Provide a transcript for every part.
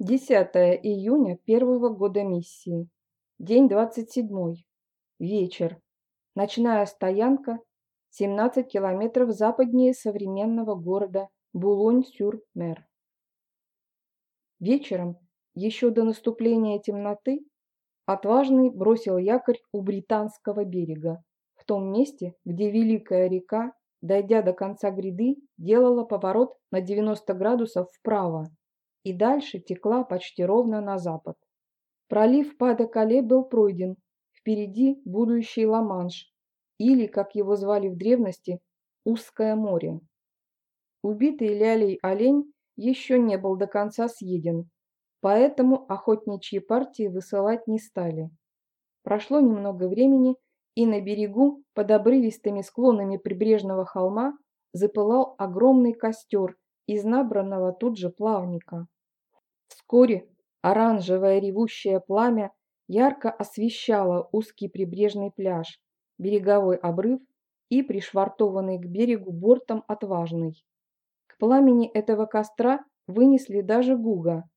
10 июня первого года миссии. День 27. Вечер. Ночная стоянка 17 километров западнее современного города Булонь-сюр-Мер. Вечером, еще до наступления темноты, отважный бросил якорь у британского берега, в том месте, где Великая река, дойдя до конца гряды, делала поворот на 90 градусов вправо и дальше текла почти ровно на запад. Пролив Паде-Кале был пройден, впереди будущий Ла-Манш, или, как его звали в древности, Узкое море. Убитый лялей олень еще не был до конца съеден, поэтому охотничьи партии высылать не стали. Прошло немного времени, и на берегу, под обрывистыми склонами прибрежного холма, запылал огромный костер из набранного тут же плавника. Вскоре оранжевое ревущее пламя ярко освещало узкий прибрежный пляж, береговой обрыв и пришвартованный к берегу бортом отважный. К пламени этого костра вынесли даже Гуга.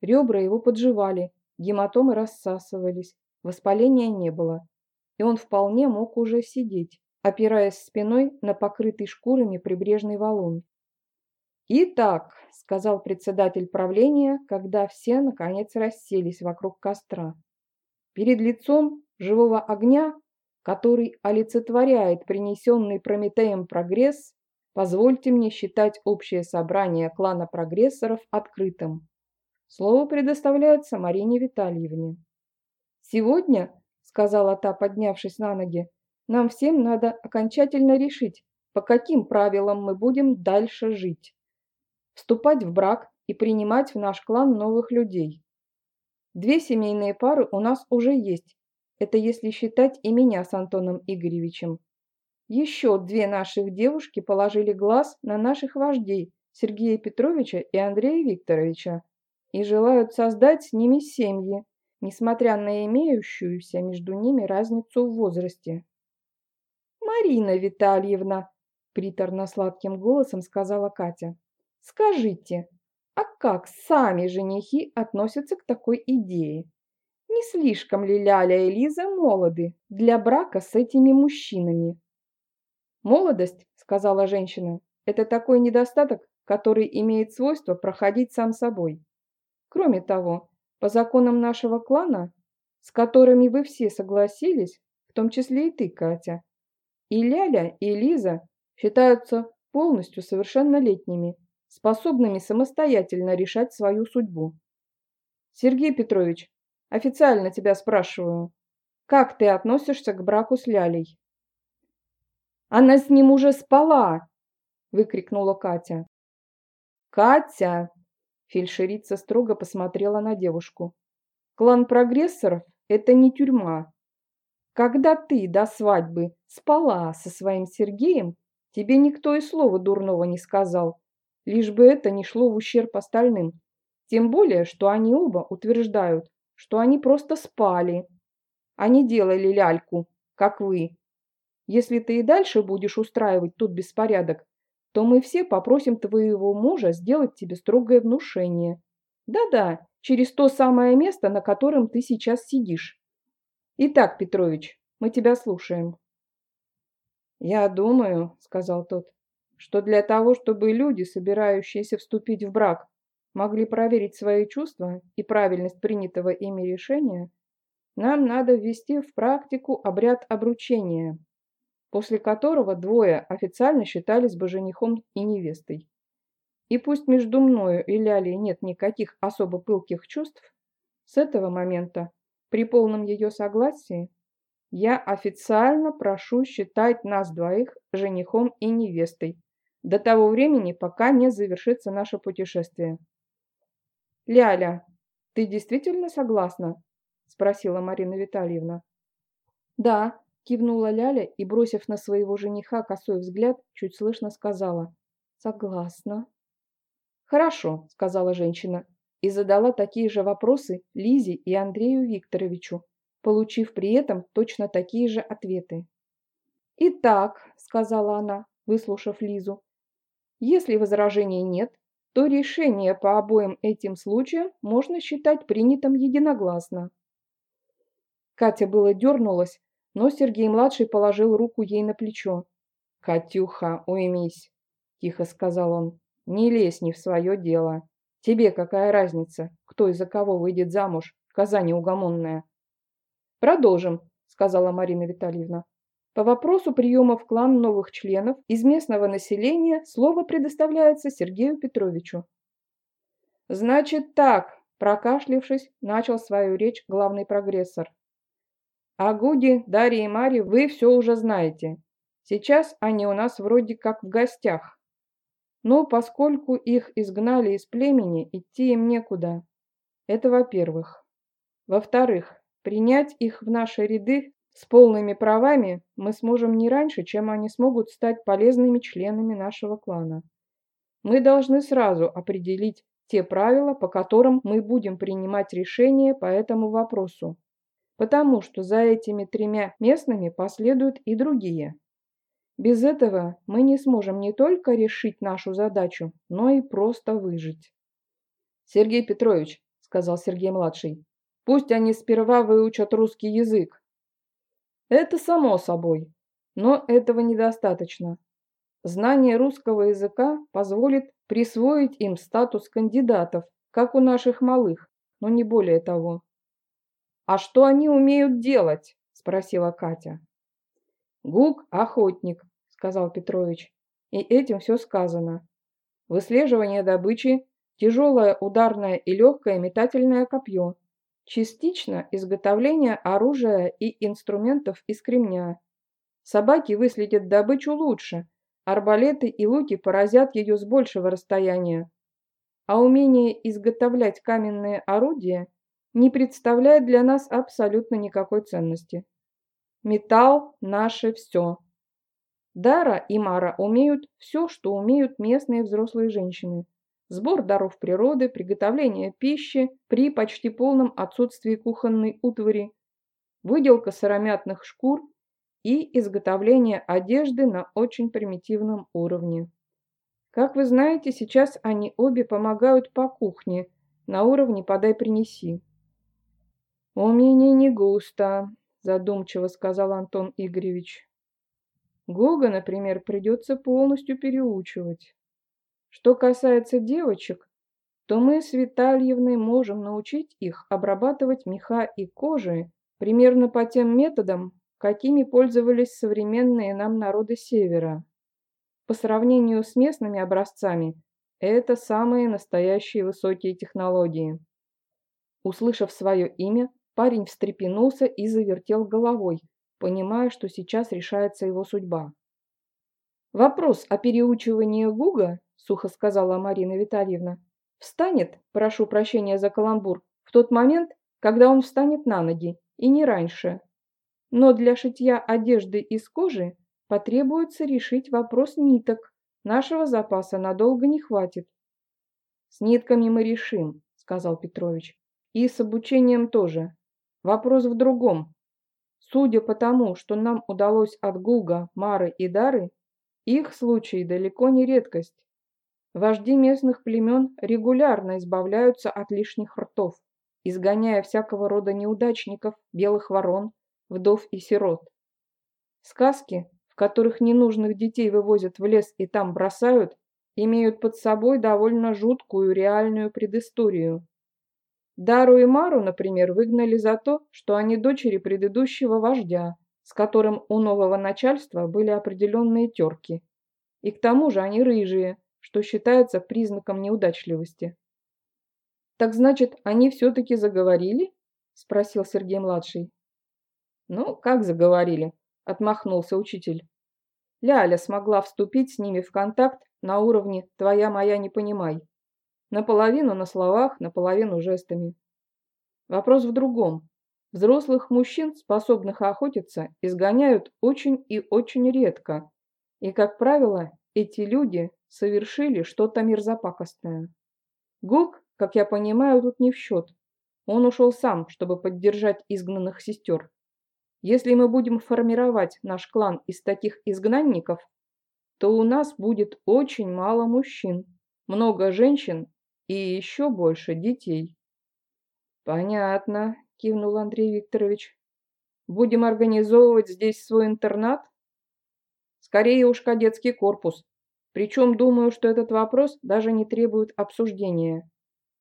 Ребра его подживали, гематомы рассасывались, воспаления не было, и он вполне мог уже сидеть, опираясь спиной на покрытый шкурами прибрежный валун. «Итак», — сказал председатель правления, когда все, наконец, расселись вокруг костра, «перед лицом живого огня, который олицетворяет принесенный Прометеем прогресс, позвольте мне считать общее собрание клана прогрессоров открытым. Слово предоставляется Марине Витальевне». «Сегодня», — сказала та, поднявшись на ноги, «нам всем надо окончательно решить, по каким правилам мы будем дальше жить» вступать в брак и принимать в наш клан новых людей. Две семейные пары у нас уже есть. Это если считать и меня с Антоном Игоревичем. Еще две наших девушки положили глаз на наших вождей Сергея Петровича и Андрея Викторовича и желают создать с ними семьи, несмотря на имеющуюся между ними разницу в возрасте. «Марина Витальевна», – приторно-сладким голосом сказала Катя, Скажите, а как сами женихи относятся к такой идее? Не слишком ли Ляля и Лиза молоды для брака с этими мужчинами? Молодость, сказала женщина, это такой недостаток, который имеет свойство проходить сам собой. Кроме того, по законам нашего клана, с которыми вы все согласились, в том числе и ты, Катя, и Ляля, и Лиза считаются полностью совершеннолетними способными самостоятельно решать свою судьбу. Сергей Петрович, официально тебя спрашиваю, как ты относишься к браку с Лялей? Она с ним уже спала, выкрикнула Катя. Катя, фельдшерица строго посмотрела на девушку. Клан прогрессоров – это не тюрьма. Когда ты до свадьбы спала со своим Сергеем, тебе никто и слова дурного не сказал лишь бы это не шло в ущерб остальным. Тем более, что они оба утверждают, что они просто спали, а не делали ляльку, как вы. Если ты и дальше будешь устраивать тут беспорядок, то мы все попросим твоего мужа сделать тебе строгое внушение. Да-да, через то самое место, на котором ты сейчас сидишь. Итак, Петрович, мы тебя слушаем. Я думаю, сказал тот, что для того, чтобы люди, собирающиеся вступить в брак, могли проверить свои чувства и правильность принятого ими решения, нам надо ввести в практику обряд обручения, после которого двое официально считались бы женихом и невестой. И пусть между мною и Лялей нет никаких особо пылких чувств, с этого момента, при полном ее согласии, я официально прошу считать нас двоих женихом и невестой, до того времени, пока не завершится наше путешествие. «Ляля, ты действительно согласна?» – спросила Марина Витальевна. «Да», – кивнула Ляля и, бросив на своего жениха косой взгляд, чуть слышно сказала. «Согласна». «Хорошо», – сказала женщина и задала такие же вопросы Лизе и Андрею Викторовичу, получив при этом точно такие же ответы. «Итак», – сказала она, выслушав Лизу, если возражений нет, то решение по обоим этим случаям можно считать принятым единогласно. Катя было дернулась, но Сергей-младший положил руку ей на плечо. «Катюха, уймись», – тихо сказал он, – «не лезь не в свое дело. Тебе какая разница, кто и за кого выйдет замуж, коза неугомонная?» «Продолжим», – сказала Марина Витальевна. По вопросу приема в клан новых членов из местного населения слово предоставляется Сергею Петровичу. «Значит так», – прокашлившись, начал свою речь главный прогрессор. «О Гуде, Дарье и Маре вы все уже знаете. Сейчас они у нас вроде как в гостях. Но поскольку их изгнали из племени, идти им некуда. Это во-первых. Во-вторых, принять их в наши ряды с полными правами мы сможем не раньше, чем они смогут стать полезными членами нашего клана. Мы должны сразу определить те правила, по которым мы будем принимать решения по этому вопросу, потому что за этими тремя местными последуют и другие. Без этого мы не сможем не только решить нашу задачу, но и просто выжить. «Сергей Петрович», — сказал Сергей-младший, — «пусть они сперва выучат русский язык, это само собой, но этого недостаточно. Знание русского языка позволит присвоить им статус кандидатов, как у наших малых, но не более того. «А что они умеют делать?» – спросила Катя. «Гук – охотник», – сказал Петрович, и этим все сказано. Выслеживание добычи, тяжелое ударное и легкое метательное копье, Частично изготовление оружия и инструментов из кремня. Собаки выследят добычу лучше, арбалеты и луки поразят ее с большего расстояния. А умение изготовлять каменные орудия не представляет для нас абсолютно никакой ценности. Металл – наше все. Дара и Мара умеют все, что умеют местные взрослые женщины сбор даров природы, приготовление пищи при почти полном отсутствии кухонной утвари, выделка сыромятных шкур и изготовление одежды на очень примитивном уровне. Как вы знаете, сейчас они обе помогают по кухне на уровне «подай-принеси». «Умений не густо», – задумчиво сказал Антон Игоревич. Гога, например, придется полностью переучивать. Что касается девочек, то мы с Витальевной можем научить их обрабатывать меха и кожи примерно по тем методам, какими пользовались современные нам народы Севера. По сравнению с местными образцами, это самые настоящие высокие технологии. Услышав свое имя, парень встрепенулся и завертел головой, понимая, что сейчас решается его судьба. Вопрос о переучивании Гуга сухо сказала Марина Витальевна. Встанет, прошу прощения за каламбур, в тот момент, когда он встанет на ноги, и не раньше. Но для шитья одежды из кожи потребуется решить вопрос ниток. Нашего запаса надолго не хватит. С нитками мы решим, сказал Петрович. И с обучением тоже. Вопрос в другом. Судя по тому, что нам удалось от Гуга, Мары и Дары, их случай далеко не редкость. Вожди местных племен регулярно избавляются от лишних ртов, изгоняя всякого рода неудачников, белых ворон, вдов и сирот. Сказки, в которых ненужных детей вывозят в лес и там бросают, имеют под собой довольно жуткую реальную предысторию. Дару и Мару, например, выгнали за то, что они дочери предыдущего вождя, с которым у нового начальства были определенные терки. И к тому же они рыжие, что считается признаком неудачливости. «Так значит, они все-таки заговорили?» – спросил Сергей-младший. «Ну, как заговорили?» – отмахнулся учитель. Ляля смогла вступить с ними в контакт на уровне «твоя моя не понимай». Наполовину на словах, наполовину жестами. Вопрос в другом. Взрослых мужчин, способных охотиться, изгоняют очень и очень редко. И, как правило, эти люди совершили что-то мерзопакостное. Гук, как я понимаю, тут не в счет. Он ушел сам, чтобы поддержать изгнанных сестер. Если мы будем формировать наш клан из таких изгнанников, то у нас будет очень мало мужчин, много женщин и еще больше детей. Понятно, кивнул Андрей Викторович. Будем организовывать здесь свой интернат? Скорее уж кадетский корпус. Причем думаю, что этот вопрос даже не требует обсуждения.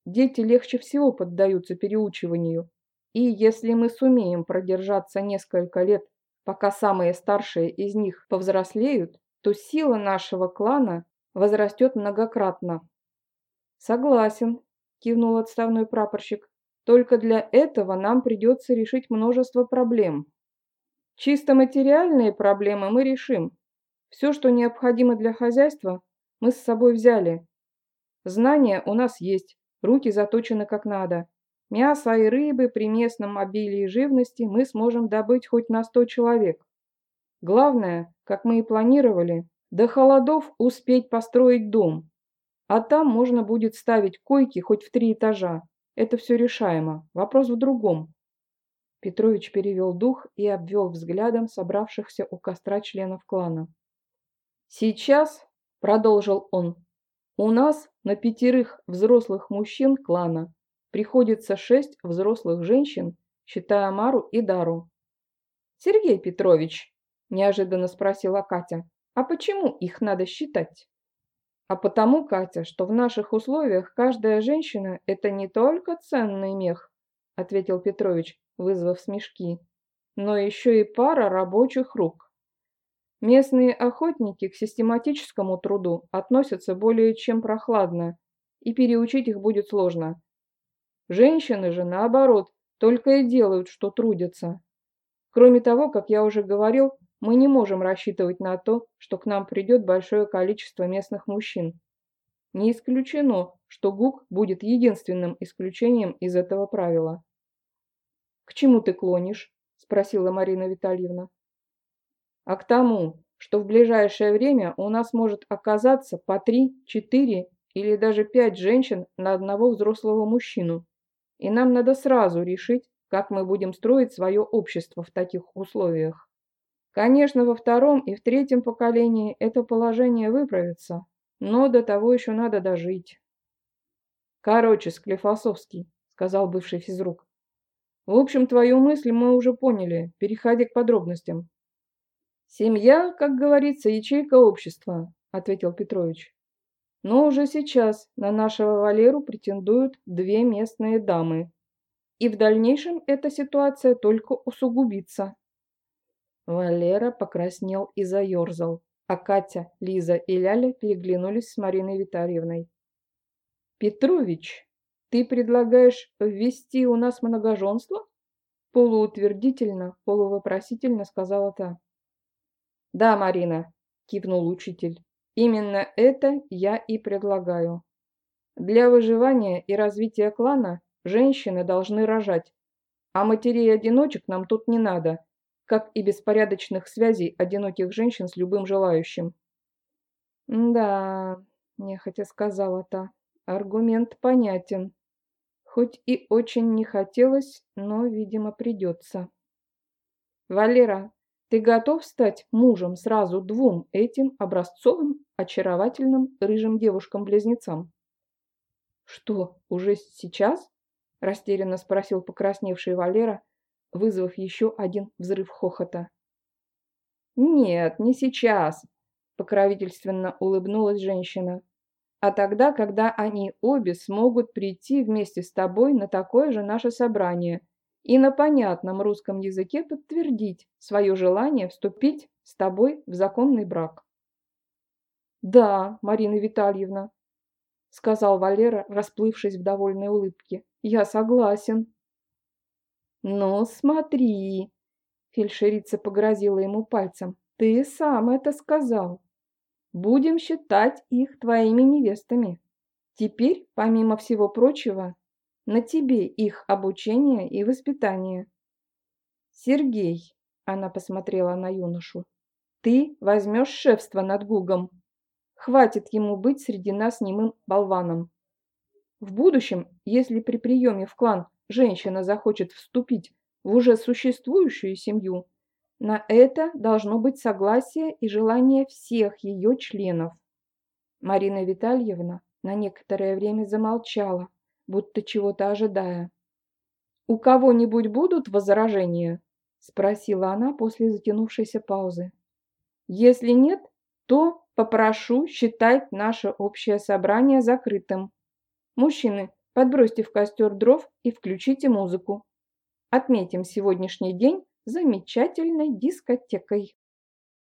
Дети легче всего поддаются переучиванию. И если мы сумеем продержаться несколько лет, пока самые старшие из них повзрослеют, то сила нашего клана возрастет многократно. Согласен, кивнул отставной прапорщик. Только для этого нам придется решить множество проблем. Чисто материальные проблемы мы решим. Все, что необходимо для хозяйства, мы с собой взяли. Знания у нас есть, руки заточены как надо. Мясо и рыбы при местном обилии живности мы сможем добыть хоть на 100 человек. Главное, как мы и планировали, до холодов успеть построить дом. А там можно будет ставить койки хоть в три этажа. Это все решаемо. Вопрос в другом. Петрович перевел дух и обвел взглядом собравшихся у костра членов клана. «Сейчас», — продолжил он, — «у нас на пятерых взрослых мужчин клана приходится шесть взрослых женщин, считая Мару и Дару». «Сергей Петрович», — неожиданно спросила Катя, — «а почему их надо считать?» А потому, Катя, что в наших условиях каждая женщина – это не только ценный мех, ответил Петрович, вызвав смешки, но еще и пара рабочих рук. Местные охотники к систематическому труду относятся более чем прохладно, и переучить их будет сложно. Женщины же, наоборот, только и делают, что трудятся. Кроме того, как я уже говорил, мы не можем рассчитывать на то, что к нам придет большое количество местных мужчин. Не исключено, что ГУК будет единственным исключением из этого правила. «К чему ты клонишь?» – спросила Марина Витальевна. «А к тому, что в ближайшее время у нас может оказаться по три, четыре или даже пять женщин на одного взрослого мужчину, и нам надо сразу решить, как мы будем строить свое общество в таких условиях. Конечно, во втором и в третьем поколении это положение выправится, но до того еще надо дожить. Короче, Склифосовский, сказал бывший физрук. В общем, твою мысль мы уже поняли, переходи к подробностям. Семья, как говорится, ячейка общества, ответил Петрович. Но уже сейчас на нашего Валеру претендуют две местные дамы. И в дальнейшем эта ситуация только усугубится. Валера покраснел и заерзал, а Катя, Лиза и Ляля переглянулись с Мариной Витальевной. «Петрович, ты предлагаешь ввести у нас многоженство?» Полуутвердительно, полувопросительно сказала та. «Да, Марина», – кивнул учитель, – «именно это я и предлагаю. Для выживания и развития клана женщины должны рожать, а матерей-одиночек нам тут не надо, как и беспорядочных связей одиноких женщин с любым желающим. «Да», – нехотя сказала та, – «аргумент понятен. Хоть и очень не хотелось, но, видимо, придется». «Валера, ты готов стать мужем сразу двум этим образцовым, очаровательным рыжим девушкам-близнецам?» «Что, уже сейчас?» – растерянно спросил покрасневший Валера, вызвав еще один взрыв хохота. «Нет, не сейчас», – покровительственно улыбнулась женщина. «А тогда, когда они обе смогут прийти вместе с тобой на такое же наше собрание и на понятном русском языке подтвердить свое желание вступить с тобой в законный брак». «Да, Марина Витальевна», – сказал Валера, расплывшись в довольной улыбке, – «я согласен». «Ну, смотри!» Фельдшерица погрозила ему пальцем. «Ты сам это сказал. Будем считать их твоими невестами. Теперь, помимо всего прочего, на тебе их обучение и воспитание». «Сергей», — она посмотрела на юношу, — «ты возьмешь шефство над Гугом. Хватит ему быть среди нас немым болваном. В будущем, если при приеме в клан женщина захочет вступить в уже существующую семью, на это должно быть согласие и желание всех ее членов. Марина Витальевна на некоторое время замолчала, будто чего-то ожидая. «У кого-нибудь будут возражения?» – спросила она после затянувшейся паузы. «Если нет, то попрошу считать наше общее собрание закрытым. Мужчины, подбросьте в костер дров и включите музыку. Отметим сегодняшний день замечательной дискотекой».